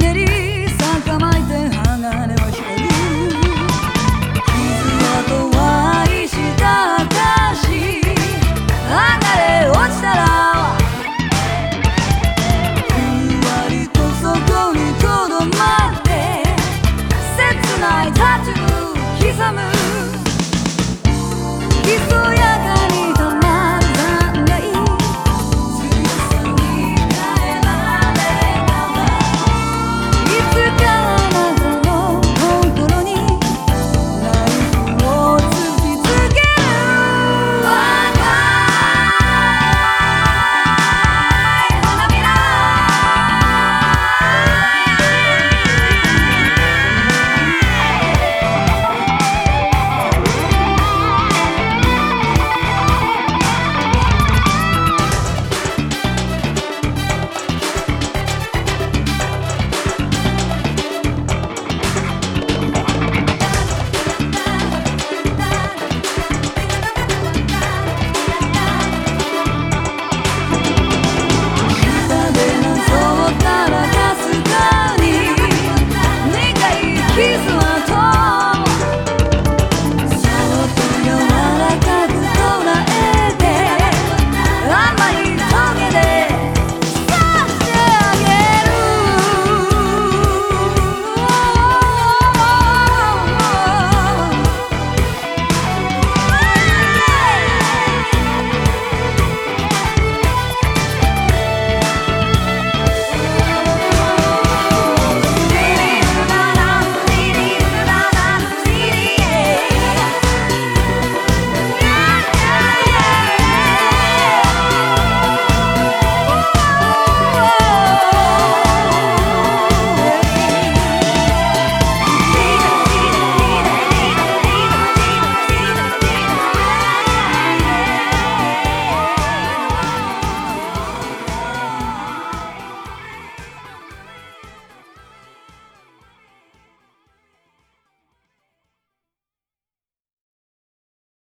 geri